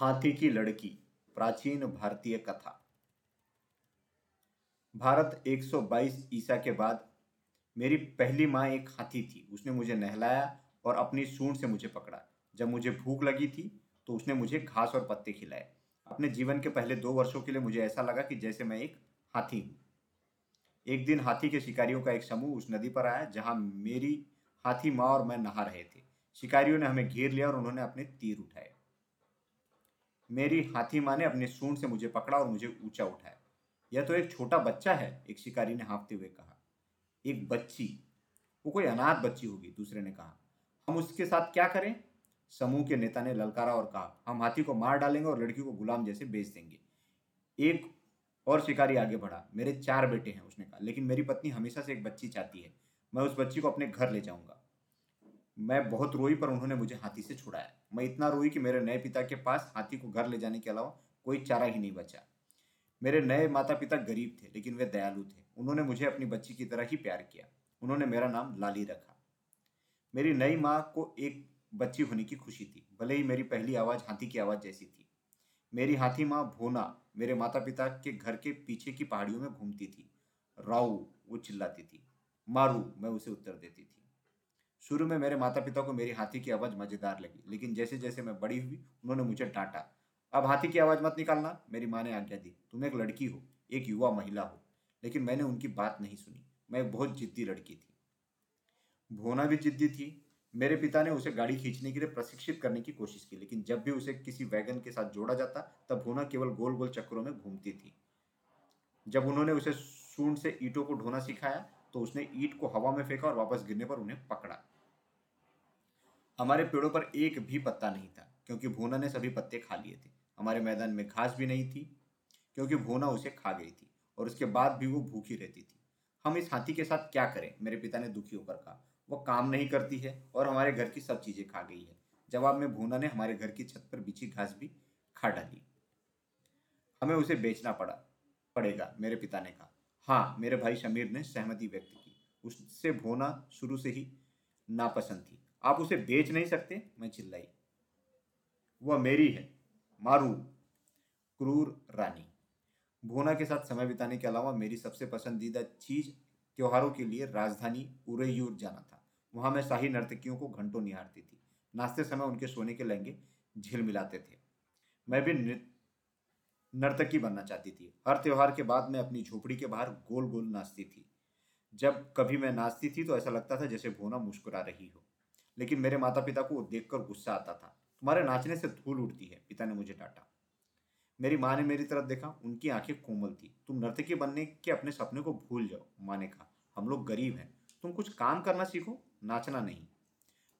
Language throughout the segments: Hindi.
हाथी की लड़की, प्राचीन भारतीय कथा। भारत 122 ईसा के बाद मेरी पहली माँ एक हाथी थी। उसने मुझे नहलाया और अपनी सूंड से मुझे पकड़ा। जब मुझे भूख लगी थी तो उसने मुझे घास और पत्ते खिलाए। अपने जीवन के पहले दो वर्षों के लिए मुझे ऐसा लगा कि जैसे मैं एक हाथी हूँ। एक दिन हाथी के शिकारियों का एक समूह उस नदी पर आया, जहाँ मेरी हाथी माँ और मैं नहा रहे थे। शिकारियों ने हमें घेर लिया और उन्होंने अपने तीर उठाए। मेरी हाथी माँ ने अपने सूंड से मुझे पकड़ा और मुझे ऊँचा उठाया। यह तो एक छोटा बच्चा है, एक शिकारी ने हाँफते हुए कहा। एक बच्ची, वो कोई अनाथ बच्ची होगी, दूसरे ने कहा। हम उसके साथ क्या करें? समूह के नेता ने ललकारा और कहा, हम हाथी को मार डालेंगे और लड़की को गुलाम जैसे बेच देंगे। एक और शिकारी आगे बढ़ा, मेरे चार बेटे हैं, उसने कहा। लेकिन मेरी पत्नी हमेशा से एक बच्ची चाहती है, मैं उस बच्ची को अपने घर ले जाऊँगा। मैं बहुत रोई, पर उन्होंने मुझे हाथी से छुड़ाया। मैं इतना रोई कि मेरे नए पिता के पास हाथी को घर ले जाने के अलावा कोई चारा ही नहीं बचा। मेरे नए माता पिता गरीब थे, लेकिन वे दयालु थे। उन्होंने मुझे अपनी बच्ची की तरह ही प्यार किया। उन्होंने मेरा नाम लाली रखा। मेरी नई माँ को एक बच्ची होने की खुशी थी। भले ही मेरी पहली आवाज़ हाथी की आवाज़ जैसी थी। मेरी हाथी माँ भोना मेरे माता पिता के घर के पीछे की पहाड़ियों में घूमती थी। राऊ वो चिल्लाती थी। मारू, मैं उसे उत्तर देती थी। शुरू में मेरे माता पिता को मेरी हाथी की आवाज़ मज़ेदार लगी, लेकिन जैसे जैसे मैं बड़ी हुई, उन्होंने मुझे डांटा, अब हाथी की आवाज़ मत निकालना, मेरी माँ ने आज्ञा दी, तुम एक लड़की हो, एक युवा महिला हो। लेकिन मैंने उनकी बात नहीं सुनी, मैं बहुत जिद्दी लड़की थी। भोना भी जिद्दी थी, मेरे पिता ने उसे गाड़ी खींचने के लिए प्रशिक्षित करने की कोशिश की, लेकिन जब भी उसे किसी वैगन के साथ जोड़ा जाता, तब भोना केवल गोल गोल चक्रों में घूमती थी। जब उन्होंने उसे सूंड से ईटों को ढोना सिखाया तो उसने ईट को हवा में फेंका और वापस गिरने पर उन्हें पकड़ा। हमारे पेड़ों पर एक भी पत्ता नहीं था, क्योंकि भोना ने सभी पत्ते खा लिए थे। हमारे मैदान में घास भी नहीं थी, क्योंकि भोना उसे खा गई थी और उसके बाद भी वो भूखी रहती थी। हम इस हाथी के साथ क्या करें? मेरे पिता ने दुखी होकर कहा, वो काम नहीं करती है और हमारे घर की सब चीज़ें खा गई है। जवाब में भूना ने हमारे घर की छत पर बिछी घास भी खा डाली। हमें उसे बेचना पड़ा, पड़ेगा, मेरे पिता ने कहा। हाँ मेरे भाई शमीर ने सहमति व्यक्त की। उससे भोना शुरू से ही नापसंद थी। आप उसे बेच नहीं सकते, मैं चिल्लाई। वह मेरी है, मारू, क्रूर रानी। भोना के साथ समय बिताने के अलावा मेरी सबसे पसंदीदा चीज़ त्योहारों के लिए राजधानी उरेयूर जाना था। वहाँ मैं शाही नर्तकियों को घंटों निहारती थी। नाचते समय उनके सोने के लहंगे झिलमिलाते थे। मैं भी नर्तकी बनना चाहती थी। हर त्योहार के बाद मैं अपनी झोपड़ी के बाहर गोल गोल नाचती थी। जब कभी मैं नाचती थी तो ऐसा लगता था जैसे भोना मुस्कुरा रही हो। लेकिन मेरे माता पिता को देखकर गुस्सा आता था। तुम्हारे नाचने से धूल उठती है, पिता ने मुझे डांटा। मेरी माँ ने मेरी तरफ़ देखा, उनकी आँखें कोमल थी। तुम नर्तकी बनने के अपने सपने को भूल जाओ, माँ ने कहा। हम लोग गरीब हैं। तुम कुछ काम करना सीखो, नाचना नहीं।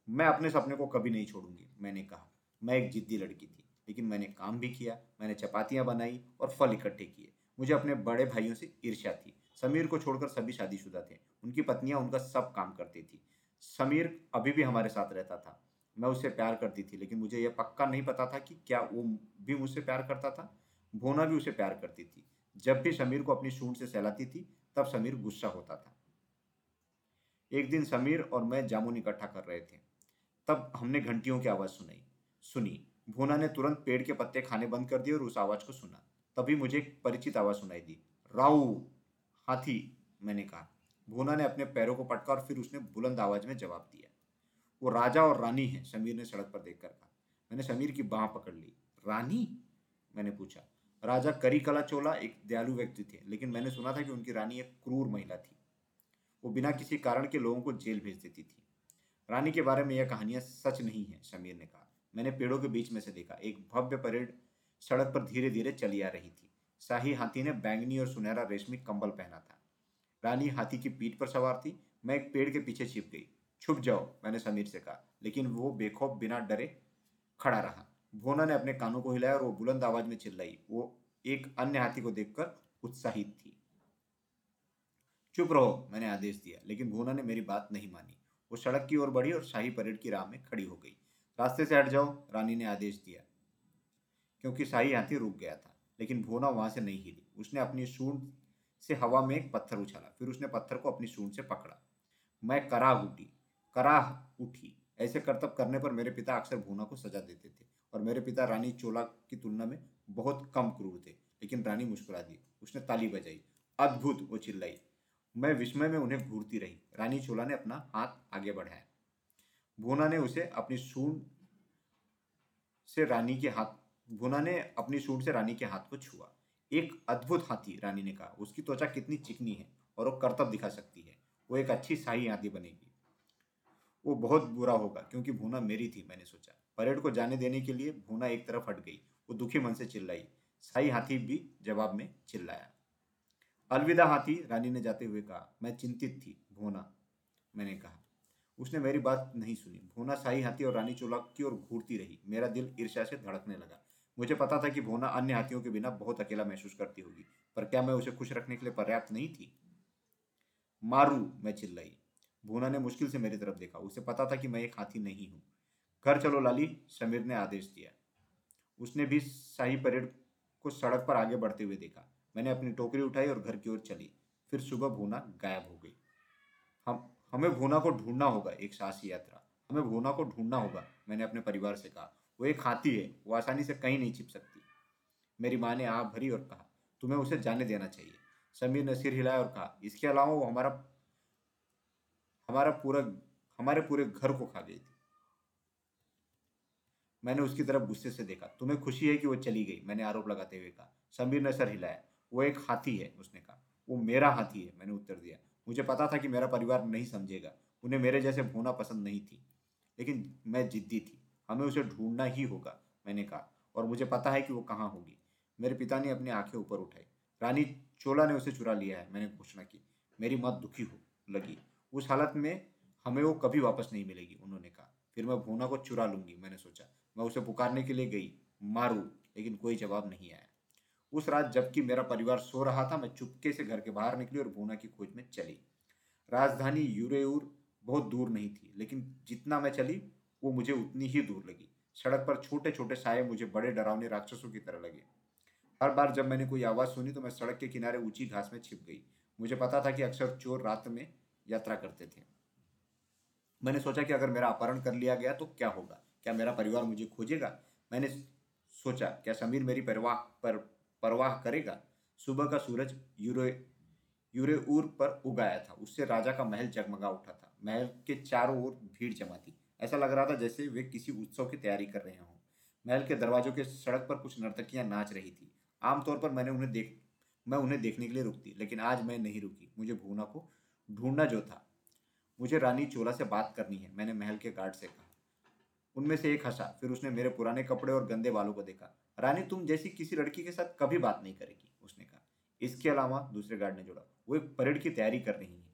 मैं अपने सपने को कभी नहीं छोड़ूँगी, मैंने कहा। मैं एक जिद्दी लड़की थी, लेकिन मैंने काम भी किया, मैंने चपातियाँ बनाई और फल इकट्ठे किए। मुझे अपने बड़े भाइयों से ईर्ष्या थी। समीर को छोड़कर सभी शादीशुदा थे। उनकी पत्नियाँ उनका सब काम करती थी। समीर अभी भी हमारे साथ रहता था। मैं उससे प्यार करती थी, लेकिन मुझे यह पक्का नहीं पता था कि क्या वो भी मुझसे प्यार करता था। भोना भी उसे प्यार करती थी। जब भी समीर को अपनी सूंड से सहलाती थी, तब समीर गुस्सा होता था। एक दिन समीर और मैं जामुन इकट्ठा कर रहे थे। तब हमने घंटियों की आवाज़ सुनाई। सुनी, भोना ने तुरंत पेड़ के पत्ते खाने बंद कर दिए और उस आवाज़ को सुना। तभी मुझे एक परिचित आवाज़ सुनाई दी। राऊ हाथी, मैंने कहा। भोना ने अपने पैरों को पटका और फिर उसने बुलंद आवाज़ में जवाब दिया। वो राजा और रानी है, समीर ने सड़क पर देखकर कहा। मैंने समीर की बाह पकड़ ली। रानी? मैंने पूछा। राजा करी कला चोला एक दयालु व्यक्ति थे, लेकिन मैंने सुना था कि उनकी रानी एक क्रूर महिला थी। वो बिना किसी कारण के लोगों को जेल भेज देती थी। रानी के बारे में यह कहानियाँ सच नहीं है, समीर ने कहा। मैंने पेड़ों के बीच में से देखा। एक भव्य परेड सड़क पर धीरे धीरे चली आ रही थी। शाही हाथी ने बैंगनी और सुनहरा रेशमी कंबल पहना था। रानी हाथी की पीठ पर सवार थी। मैं एक पेड़ के पीछे छिप गई। छुप जाओ, मैंने समीर से कहा। लेकिन वो बेखौफ, बिना डरे खड़ा रहा। भोना ने अपने कानों को हिलाया और वो बुलंद आवाज़ में चिल्लाई। वो एक अन्य हाथी को देखकर उत्साहित थी। चुप रहो, मैंने आदेश दिया, लेकिन भोना ने मेरी बात नहीं मानी। वो सड़क की ओर बढ़ी और शाही परेड की राह में खड़ी हो गई। रास्ते से हट जाओ, रानी ने आदेश दिया, क्योंकि शाही हाथी रुक गया था, लेकिन भोना वहाँ से नहीं हिली। उसने अपनी सूंड से हवा में एक पत्थर उछाला। फिर उसने पत्थर को अपनी सूंड से पकड़ा। मैं कराह उठी कराह उठी। ऐसे करतब करने पर मेरे पिता अक्सर भूना को सजा देते थे और मेरे पिता रानी चोला की तुलना में बहुत कम क्रूर थे, लेकिन रानी मुस्कुरा दी। उसने ताली बजाई, अद्भुत वो चिल्लाई। मैं विस्मय में उन्हें घूरती रही रानी चोला ने अपना हाथ आगे बढ़ाया। भूना ने उसे अपनी सूंड से रानी के हाथ, भूना ने अपनी सूंड से रानी के हाथ को छुआ। एक अद्भुत हाथी, रानी ने कहा। उसकी त्वचा कितनी चिकनी है और वो कर्तव्य दिखा सकती है। वो एक अच्छी शाही हाथी बनेगी। वो बहुत बुरा होगा, क्योंकि भूना मेरी थी, मैंने सोचा। परेड को जाने देने के लिए भूना एक तरफ़ हट गई। वो दुखी मन से चिल्लाई। शाही हाथी भी जवाब में चिल्लाया। अलविदा हाथी, रानी ने जाते हुए कहा। मैं चिंतित थी, भूना, मैंने कहा। उसने मेरी बात नहीं सुनी। भूना शाही हाथी और रानी चोला की ओर घूरती रही। मेरा दिल ईर्ष्या से धड़कने लगा। मुझे पता था कि भोना अन्य हाथियों के बिना बहुत अकेला महसूस करती होगी पर क्या मैं उसे खुश रखने के लिए पर्याप्त नहीं थी? मारू मैं चिल्लाई। भूना ने मुश्किल से मेरी तरफ़ देखा। उसे पता था कि मैं एक हाथी नहीं हूँ। घर चलो लाली समीर ने आदेश दिया। उसने भी शाही परेड को सड़क पर आगे बढ़ते हुए देखा। मैंने अपनी टोकरी उठाई और घर की ओर चली। फिर सुबह भूना गायब हो गई। हम हमें भूना को ढूंढना होगा एक साहसी यात्रा। हमें भूना को ढूंढना होगा मैंने अपने परिवार से कहा। वो एक हाथी है, वो आसानी से कहीं नहीं छिप सकती। मेरी माँ ने आप भरी और कहा, तुम्हें उसे जाने देना चाहिए। समीर ने सिर हिलाया और कहा, इसके अलावा वो हमारा हमारा पूरा, हमारे पूरे घर को खा गई थी। मैंने उसकी तरफ़ गुस्से से देखा, तुम्हें खुशी है कि वो चली गई? मैंने आरोप लगाते हुए कहा। समीर ने सर हिलाया, वो एक हाथी है, उसने कहा। वो मेरा हाथी है, मैंने उत्तर दिया। मुझे पता था कि मेरा परिवार नहीं समझेगा, उन्हें मेरे जैसे भूना पसंद नहीं थी, लेकिन मैं जिद्दी थी। हमें उसे ढूंढना ही होगा, मैंने कहा। और मुझे पता है कि वो कहाँ होगी। मेरे पिता ने अपनी आँखें ऊपर उठाई। रानी चोला ने उसे चुरा लिया है, मैंने घोषणा की। मेरी माँ दुखी हो लगी। उस हालत में हमें वो कभी वापस नहीं मिलेगी, उन्होंने कहा। फिर मैं भूना को चुरा लूँगी, मैंने सोचा। मैं उसे पुकारने के लिए गई, मारू, लेकिन कोई जवाब नहीं आया। उस रात जबकि मेरा परिवार सो रहा था, मैं चुपके से घर के बाहर निकली और भूना की खोज में चली। राजधानी यूरेउर बहुत दूर नहीं थी, लेकिन जितना मैं चली वो मुझे उतनी ही दूर लगी। सड़क पर छोटे छोटे साये मुझे बड़े डरावने राक्षसों की तरह लगे। हर बार जब मैंने कोई आवाज़ सुनी तो मैं सड़क के किनारे ऊँची घास में छिप गई। मुझे पता था कि अक्सर चोर रात में यात्रा करते थे। मैंने सोचा कि अगर मेरा अपहरण कर लिया गया तो क्या होगा? क्या मेरा परिवार मुझे खोजेगा? मैंने सोचा, क्या समीर मेरी परवाह पर परवाह करेगा? सुबह का सूरज यूरे, यूरेऊर पर उगाया था। उससे राजा का महल जगमगा उठा था। महल के चारों ओर भीड़ जमा थी। ऐसा लग रहा था जैसे वे किसी उत्सव की तैयारी कर रहे हों। महल के दरवाजों के सड़क पर कुछ नर्तकियाँ नाच रही थी। आमतौर पर मैंने उन्हें देख, मैं उन्हें देखने के लिए रुकती, लेकिन आज मैं नहीं रुकी। मुझे भूना को ढूंढना जो था। मुझे रानी चोला से बात करनी है, मैंने महल के गार्ड से कहा। उनमें से एक हंसा, फिर उसने मेरे पुराने कपड़े और गंदे बालों को देखा। रानी, तुम जैसी किसी लड़की के साथ कभी बात नहीं करेगी, उसने कहा। इसके अलावा दूसरे गार्ड ने जोड़ा। वो एक परेड की तैयारी कर रही है।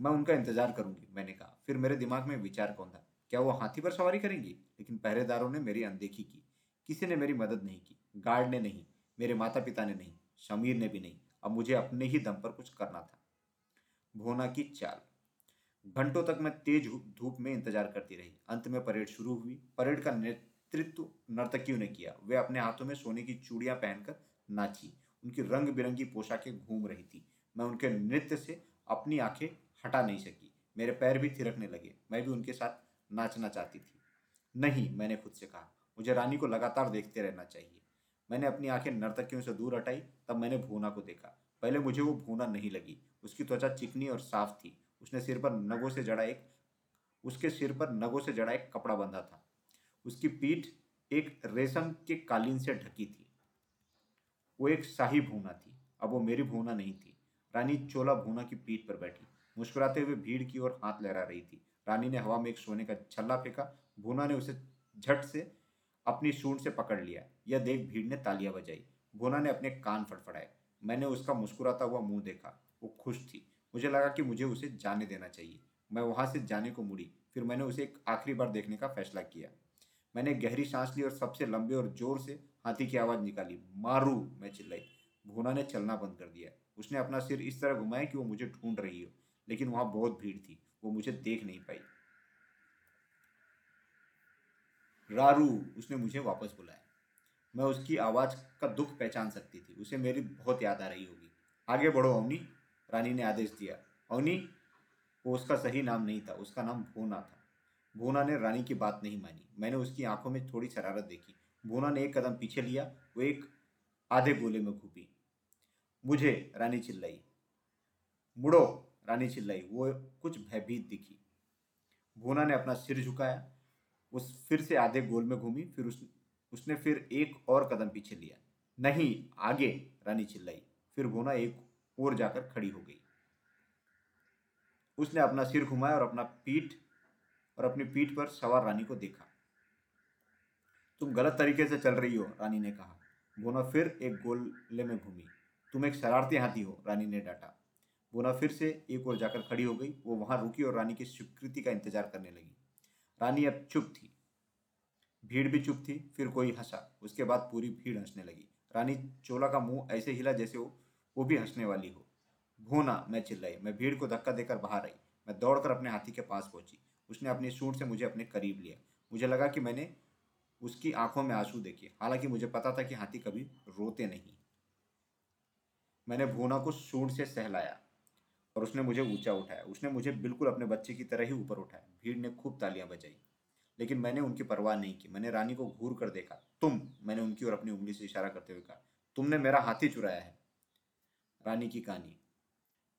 मैं उनका इंतज़ार करूँगी, मैंने कहा। फिर मेरे दिमाग में विचार कौन था? क्या वो हाथी पर सवारी करेंगी? लेकिन पहरेदारों ने मेरी अनदेखी की। किसी ने मेरी मदद नहीं की। गार्ड ने नहीं, मेरे माता पिता ने नहीं, शमीर ने भी नहीं। अब मुझे अपने ही दम पर कुछ करना था। भोना की चाल। घंटों तक मैं तेज धूप में इंतज़ार करती रही। अंत में परेड शुरू हुई। परेड का नेतृत्व नर्तकियों ने किया। वे अपने हाथों में सोने की चूड़ियाँ पहनकर नाची। उनकी रंग बिरंगी पोशाकें घूम रही थी। मैं उनके नृत्य से अपनी आँखें हटा नहीं सकी। मेरे पैर भी थिरकने लगे। मैं भी उनके साथ नाचना चाहती थी। नहीं, मैंने खुद से कहा। मुझे रानी को लगातार देखते रहना चाहिए। मैंने अपनी आँखें नर्तकियों से दूर हटाई, तब मैंने भूना को देखा। पहले मुझे वो भूना नहीं लगी। उसकी त्वचा चिकनी और साफ़ थी। उसने सिर पर नगों से जड़ा एक, उसके सिर पर नगों से जड़ा एक कपड़ा बंधा था। उसकी पीठ एक रेशम के कालीन से ढकी थी। वो एक शाही भूना थी। अब वो मेरी भूना नहीं थी। रानी चोला भूना की पीठ पर बैठी। मुस्कुराते हुए भीड़ की ओर हाथ लहरा रही थी। रानी ने हवा में एक सोने का छल्ला फेंका। भूना ने उसे झट से अपनी सूंड से पकड़ लिया। यह देख भीड़ ने तालियाँ बजाई। भूना ने अपने कान फटफड़ाए मैंने उसका मुस्कुराता हुआ मुँह देखा। वो खुश थी। मुझे लगा कि मुझे उसे जाने देना चाहिए। मैं वहाँ से जाने को मुड़ी। फिर मैंने उसे एक आखिरी बार देखने का फैसला किया। मैंने गहरी सांस ली और सबसे लंबे और ज़ोर से हाथी की आवाज़ निकाली। मारू, मैं चिल्लाई। भूना ने चलना बंद कर दिया। उसने अपना सिर इस तरह घुमाया कि वो मुझे ढूंढ रही हो। लेकिन वहाँ बहुत भीड़ थी। वो मुझे देख नहीं पाई। रारू, उसने मुझे वापस बुलाया। मैं उसकी आवाज़ का दुख पहचान सकती थी। उसे मेरी बहुत याद आ रही होगी। आगे बढ़ो, अवनी। रानी ने आदेश दिया। अवनी, वो उसका सही नाम नहीं था। उसका नाम भूना था। भूना ने रानी की बात नहीं मानी। मैंने उसकी आँखों में थोड़ी शरारत देखी। भूना ने एक कदम पीछे लिया। वो एक आधे गोले में घूपी मुझे रानी चिल्लाई। मुड़ो रानी चिल्लाई। वो कुछ भयभीत दिखी। भूना ने अपना सिर झुकाया, उस फिर से आधे गोल में घूमी, फिर उस, उसने फिर एक और कदम पीछे लिया। नहीं, आगे, रानी चिल्लाई। फिर भूना एक और जाकर खड़ी हो गई। उसने अपना सिर घुमाया और अपना पीठ, और अपनी पीठ पर सवार रानी को देखा। तुम गलत तरीके से चल रही हो, रानी ने कहा। बोना फिर एक गोले में घूमी। तुम एक शरारती हाथी हो, रानी ने डांटा। बोना फिर से एक और जाकर खड़ी हो गई। वो वहाँ रुकी और रानी की स्वीकृति का इंतज़ार करने लगी। रानी अब चुप थी। भीड़ भी चुप थी, फिर कोई हंसा। उसके बाद पूरी भीड़ हंसने लगी। रानी चोला का मुँह ऐसे हिला जैसे वो वो भी हंसने वाली हो। भूना मैं चिल्लाई। मैं भीड़ को धक्का देकर बाहर आई। मैं दौड़कर अपने हाथी के पास पहुँची। उसने अपनी सूट से मुझे अपने करीब लिया। मुझे लगा कि मैंने उसकी आँखों में आँसू देखे। हालाँकि मुझे पता था कि हाथी कभी रोते नहीं। मैंने भूना को सूट से सहलाया। और उसने मुझे ऊँचा उठाया। उसने मुझे बिल्कुल अपने बच्चे की तरह ही ऊपर उठाया। भीड़ ने खूब तालियाँ बजाई। लेकिन मैंने उनकी परवाह नहीं की। मैंने रानी को घूर कर देखा। तुम, मैंने उनकी और अपनी उंगली से इशारा करते हुए कहा, तुमने मेरा हाथी चुराया है। रानी की कहानी।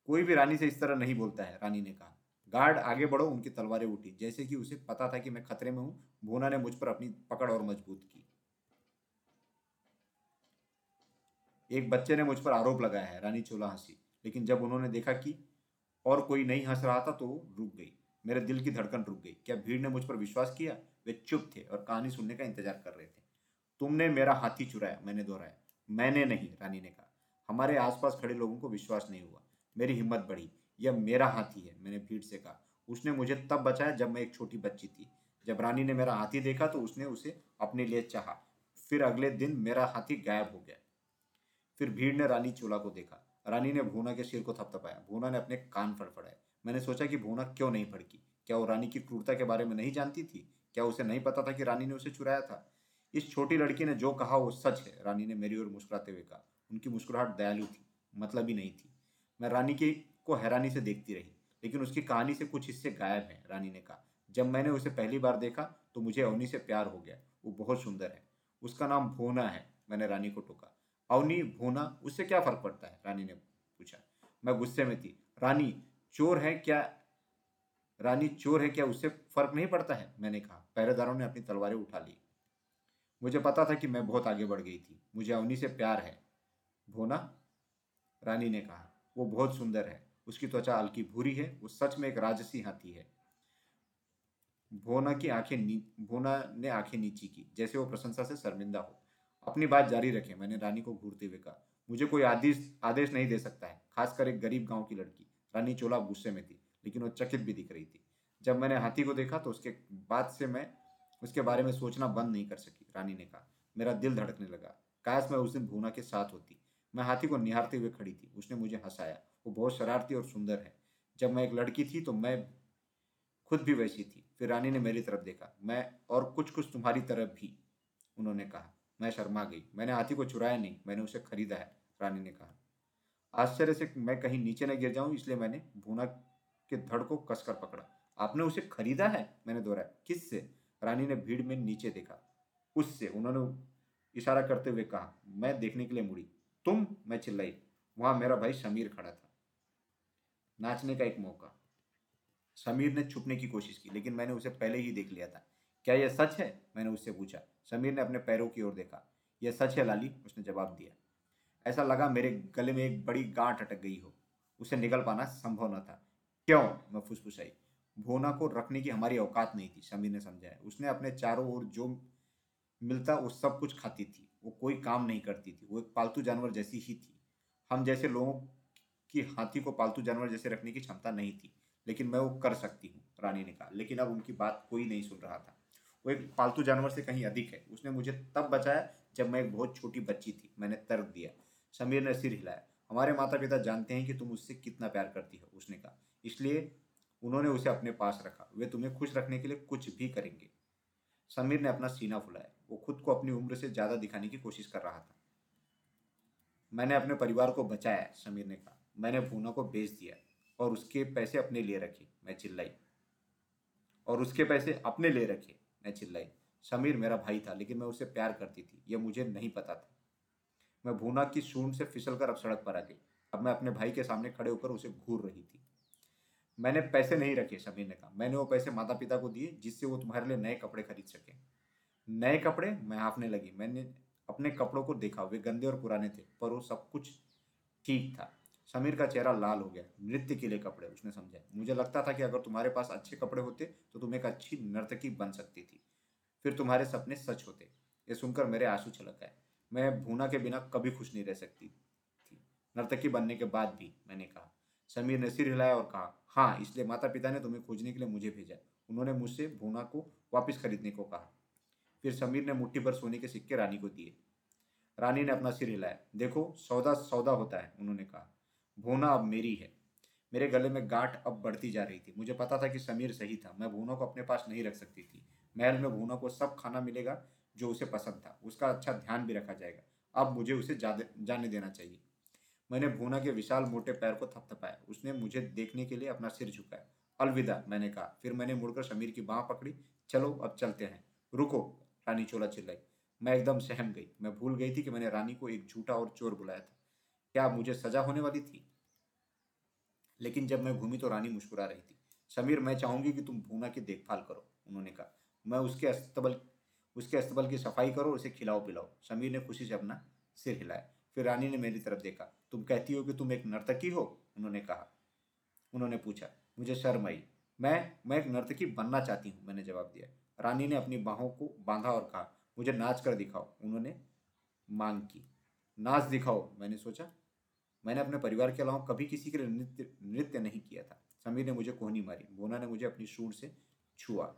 कोई भी रानी से इस तरह नहीं बोलता है, रानी ने कहा। गार्ड, आगे बढ़ो, उनकी तलवारें उठी। जैसे कि उसे पता था कि मैं खतरे में हूँ, भूना ने मुझ पर अपनी पकड़ और मज़बूत की। एक बच्चे ने मुझ पर आरोप लगाया है। रानी चोला हँसी। लेकिन जब उन्होंने देखा कि और कोई नहीं हंस रहा था तो रुक गई। मेरे दिल की धड़कन रुक गई। क्या भीड़ ने मुझ पर विश्वास किया? वे चुप थे और कहानी सुनने का इंतज़ार कर रहे थे। तुमने मेरा हाथी चुराया, मैंने दोहराया। मैंने नहीं, रानी ने कहा। हमारे आसपास खड़े लोगों को विश्वास नहीं हुआ। मेरी हिम्मत बढ़ी। यह मेरा हाथी है, मैंने भीड़ से कहा। उसने मुझे तब बचाया जब मैं एक छोटी बच्ची थी। जब रानी ने मेरा हाथी देखा तो उसने उसे अपने लिए चाहा। फिर अगले दिन मेरा हाथी गायब हो गया। फिर भीड़ ने रानी चोला को देखा। रानी ने भूना के सिर को थपथपाया। भूना ने अपने कान फड़फड़ाए। मैंने सोचा कि भूना क्यों नहीं फड़की? क्या वो रानी की क्रूरता के बारे में नहीं जानती थी? क्या उसे नहीं पता था कि रानी ने उसे चुराया था? इस छोटी लड़की ने जो कहा वो सच है, रानी ने मेरी ओर मुस्कुराते हुए कहा। उनकी मुस्कुराहट दयालु थी मतलब ही नहीं थी। मैं रानी की को हैरानी से देखती रही, लेकिन उसकी कहानी से कुछ हिस्से गायब हैं, रानी ने कहा। जब मैंने उसे पहली बार देखा तो मुझे अवनी से प्यार हो गया। वो बहुत सुंदर है। उसका नाम भोना है, मैंने रानी को टोका। अवनी, भोना, उससे क्या फ़र्क पड़ता है? रानी ने पूछा। मैं गुस्से में थी। रानी, चोर है क्या? रानी, चोर है क्या? उससे फ़र्क नहीं पड़ता है? मैंने कहा। पहरेदारों ने अपनी तलवारें उठा ली। मुझे पता था कि मैं बहुत आगे बढ़ गई थी। मुझे अवनी से प्यार है। भोना, रानी ने कहा, वो बहुत सुंदर है। उसकी त्वचा हल्की भूरी है। वो सच में एक राजसी हाथी है। भोना की आँखें भोना ने आँखें नीची की, जैसे वो प्रशंसा से शर्मिंदा हो। अपनी बात जारी रखे, मैंने रानी को घूरते हुए कहा। मुझे कोई आदेश आदेश नहीं दे सकता है, खासकर एक गरीब गाँव की लड़की। रानी चोला गुस्से में थी, लेकिन वो चकित भी दिख रही थी। जब मैंने हाथी को देखा तो उसके बाद से मैं उसके बारे में सोचना बंद नहीं कर सकी, रानी ने कहा। मेरा दिल धड़कने लगा। काश मैं उस दिन भूना के साथ होती। मैं हाथी को निहारते हुए खड़ी थी। उसने मुझे हंसाया। वो बहुत शरारती और सुंदर है। जब मैं एक लड़की थी तो मैं खुद भी वैसी थी। फिर रानी ने मेरी तरफ़ देखा। मैं और कुछ कुछ तुम्हारी तरफ़ भी, उन्होंने कहा। मैं शर्मा गई। मैंने हाथी को चुराया नहीं, मैंने उसे खरीदा है, रानी ने कहा। आश्चर्य से मैं कहीं नीचे न गिर जाऊँ, इसलिए मैंने भूना के धड़ को कसकर पकड़ा। आपने उसे खरीदा है? मैंने दोहराया। किससे? रानी ने भीड़ में नीचे देखा। उससे, उन्होंने इशारा करते हुए कहा, मैं देखने के लिए मुड़ी। तुम, मैं चिल्लाई। वहाँ मेरा भाई समीर खड़ा था। नाचने का एक मौका। समीर ने छुपने की कोशिश की, लेकिन मैंने उसे पहले ही देख लिया था। क्या यह सच है? मैंने उससे पूछा। समीर ने अपने पैरों की ओर देखा। यह सच है लाली? उसने जवाब दिया। ऐसा लगा मेरे गले में एक बड़ी गांठ अटक गई हो। उसे निकल पाना संभव न था। क्यों? मैं फुसफुसाई भोना को रखने की हमारी औकात नहीं थी, समीर ने समझाया। उसने अपने चारों ओर जो मिलता, वो सब कुछ खाती थी। वो कोई काम नहीं करती थी। वो एक पालतू जानवर जैसी ही थी। हम जैसे लोगों की हाथी को पालतू जानवर जैसे रखने की क्षमता नहीं थी, लेकिन मैं वो कर सकती हूँ, रानी ने कहा। लेकिन अब उनकी बात कोई नहीं सुन रहा था। वो एक पालतू जानवर से कहीं अधिक है। उसने मुझे तब बचाया जब मैं एक बहुत छोटी बच्ची थी। मैंने तर्क दिया। समीर ने सिर हिलाया। हमारे माता पिता जानते हैं कि तुम उससे कितना प्यार करती हो, उसने कहा। इसलिए उन्होंने उसे अपने पास रखा। वे तुम्हें खुश रखने के लिए कुछ भी करेंगे। समीर ने अपना सीना फुलाया। वो खुद को अपनी उम्र से ज़्यादा दिखाने की कोशिश कर रहा था। मैंने अपने परिवार को बचाया, समीर ने कहा। मैंने भूना को बेच दिया और उसके पैसे अपने लिए रखे। मैं चिल्लाई। और उसके पैसे अपने ले रखे। मैं चिल्लाई। समीर मेरा भाई था, लेकिन मैं उससे प्यार करती थी। यह मुझे नहीं पता था। मैं भूना की सूंड से फिसल कर अब सड़क पर आ गई। अब मैं अपने भाई के सामने खड़े होकर उसे घूर रही थी। मैंने पैसे नहीं रखे, समीर ने कहा। मैंने वो पैसे माता पिता को दिए, जिससे वो तुम्हारे लिए नए कपड़े खरीद सके। नए कपड़े? मैं हाफने लगी। मैंने अपने कपड़ों को देखा। वे गंदे और पुराने थे, पर वो सब कुछ ठीक था। समीर का चेहरा लाल हो गया, नृत्य के लिए कपड़े, उसने समझा मुझे लगता था कि अगर तुम्हारे पास अच्छे कपड़े होते तो तुम एक अच्छी नर्तकी बन सकती थी। फिर तुम्हारे सपने सच होते। ये सुनकर मेरे आँसू छलक गए मैं भूना के बिना कभी खुश नहीं रह सकती थी। नर्तकी बनने के बाद भी, मैंने कहा। समीर ने सिर हिलाया और कहा हाँ इसलिए माता पिता ने तुम्हें खोजने के लिए मुझे भेजा। उन्होंने मुझसे भूना को वापस खरीदने को कहा। फिर समीर ने मुट्ठी पर सोने के सिक्के रानी को दिए। रानी ने अपना सिर हिलाया। देखो सौदा सौदा होता है, उन्होंने कहा। भूना अब मेरी है। मेरे गले में गांठ अब बढ़ती जा रही थी। मुझे पता था कि समीर सही था। मैं भूना को अपने पास नहीं रख सकती थी। महल में भूना को सब खाना मिलेगा जो उसे पसंद था। उसका अच्छा ध्यान भी रखा जाएगा। अब मुझे उसे जाने देना चाहिए। मैंने भूना के विशाल मोटे पैर को थपथपाया। उसने मुझे देखने के लिए अपना सिर झुकाया। अलविदा, मैंने कहा। फिर मैंने मुड़कर समीर की बाह पकड़ी। चलो, अब चलते हैं। रुको, रानी चोला चिल्लाई। मैं एकदम सहम गई। मैं भूल गई थी कि मैंने रानी को एक झूठा और चोर बुलाया था। क्या मुझे सजा होने वाली थी? लेकिन जब मैं घूमी तो रानी मुस्कुरा रही थी। समीर, मैं चाहूँगी कि तुम भूना की देखभाल करो, उन्होंने कहा। मैं उसके अस्तबल उसके अस्तबल की सफ़ाई करो उसे खिलाओ पिलाओ। समीर ने खुशी से अपना सिर हिलाया। फिर रानी ने मेरी तरफ़ देखा। तुम कहती हो कि तुम एक नर्तकी हो? उन्होंने कहा। उन्होंने पूछा। मुझे शर्म आई। मैं मैं एक नर्तकी बनना चाहती हूँ, मैंने जवाब दिया। रानी ने अपनी बाहों को बांधा और कहा, मुझे नाच कर दिखाओ। उन्होंने मांग की। नाच दिखाओ, मैंने सोचा। मैंने अपने परिवार के अलावा कभी किसी के लिए नृत्य नृत्य नहीं किया था। समीर ने मुझे कोहनी मारी बोना ने मुझे अपनी सूट से छुआ।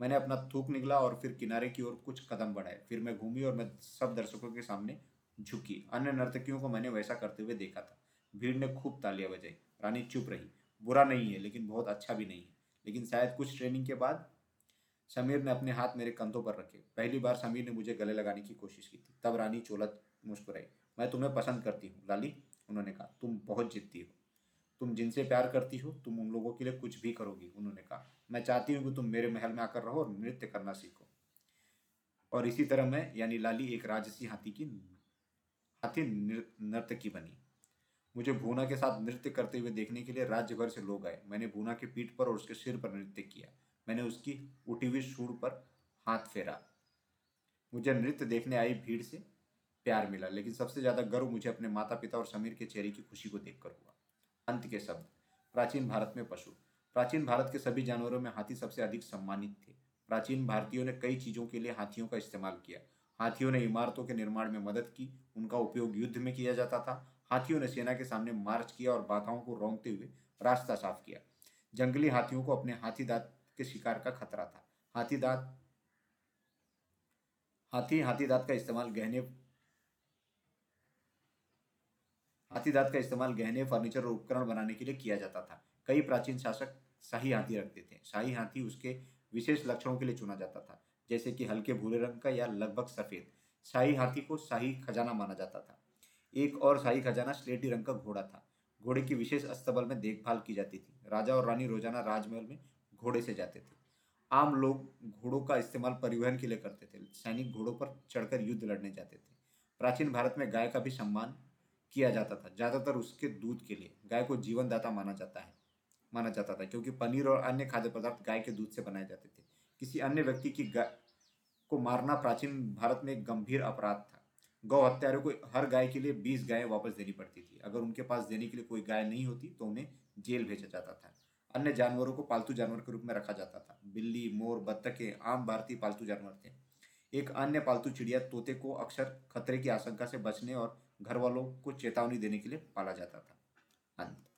मैंने अपना थूक निकला और फिर किनारे की ओर कुछ कदम बढ़ाए। फिर मैं घूमी और मैं सब दर्शकों के सामने झुकी। अन्य नर्तकियों को मैंने वैसा करते हुए देखा था। भीड़ ने खूब तालियाँ बजाई। रानी चुप रही। बुरा नहीं है, लेकिन बहुत अच्छा भी नहीं है। लेकिन शायद कुछ ट्रेनिंग के बाद समीर ने अपने हाथ मेरे कंधों पर रखे। पहली बार समीर ने मुझे गले लगाने की कोशिश की थी। तब रानी चोलत मुस्कुराई। मैं तुम्हें पसंद करती हूँ। लाली उन्होंने कहा, तुम बहुत जिद्दी हो। तुम जिनसे प्यार करती हो, तुम उन लोगों के लिए कुछ भी करोगी, उन्होंने कहा। मैं चाहती हूँ कि तुम मेरे महल में आकर रहो और नृत्य करना सीखो। और इसी तरह मैं, यानी लाली, एक राजसी हाथी की, हाथी नर्तकी बनी। मुझे भूना के साथ नृत्य करते हुए देखने के लिए राज्य भर से लोग आए। मैंने भूना के पीठ पर और उसके सिर पर नृत्य किया। मैंने उसकी उठी हुई सूर पर हाथ फेरा। मुझे नृत्य देखने आई भीड़ से प्यार मिला। लेकिन सबसे ज़्यादा गर्व मुझे अपने माता पिता और समीर के चेहरे की खुशी को देखकर हुआ। अंत के शब्द, प्राचीन भारत में पशु। प्राचीन भारत के सभी जानवरों में हाथी सबसे अधिक सम्मानित थे। प्राचीन भारतीयों ने कई चीज़ों के लिए हाथियों का इस्तेमाल किया। हाथियों ने इमारतों के निर्माण में मदद की, उनका उपयोग युद्ध में किया जाता था। हाथियों ने सेना के सामने मार्च किया और बाधाओं को रोंगते हुए रास्ता साफ़ किया। जंगली हाथियों को अपने हाथी दांत के शिकार का खतरा था। हाथी दांत, हाथी हाथी दांत का इस्तेमाल गहने हाथी दांत का इस्तेमाल गहने, फर्नीचर और उपकरण बनाने के लिए किया जाता था। कई प्राचीन शासक शाही हाथी रखते थे। शाही हाथी उसके विशेष लक्षणों के लिए चुना जाता था, जैसे कि हल्के भूरे रंग का या लगभग सफ़ेद। शाही हाथी को शाही खजाना माना जाता था। एक और शाही खजाना स्लेटी रंग का घोड़ा था। घोड़े की विशेष अस्तबल में देखभाल की जाती थी। राजा और रानी रोज़ाना राजमहल में घोड़े से जाते थे। आम लोग घोड़ों का इस्तेमाल परिवहन के लिए करते थे। सैनिक घोड़ों पर चढ़कर युद्ध लड़ने जाते थे। प्राचीन भारत में गाय का भी सम्मान किया जाता था, ज़्यादातर उसके दूध के लिए। गाय को जीवन दाता माना जाता है, माना जाता था, क्योंकि पनीर और अन्य खाद्य पदार्थ गाय के दूध से बनाए जाते थे। किसी अन्य व्यक्ति की गाय को मारना प्राचीन भारत में एक गंभीर अपराध था। गौ हत्यारों को हर गाय के लिए बीस गायें वापस देनी पड़ती थी। अगर उनके पास देने के लिए कोई गाय नहीं होती तो उन्हें जेल भेजा जाता था। अन्य जानवरों को पालतू जानवर के रूप में रखा जाता था। बिल्ली, मोर, बत्तखें, आम, भारतीय पालतू जानवर थे। एक अन्य पालतू चिड़िया तोते को अक्सर खतरे की आशंका से बचने और घर वालों को चेतावनी देने के लिए पाला जाता था। अंत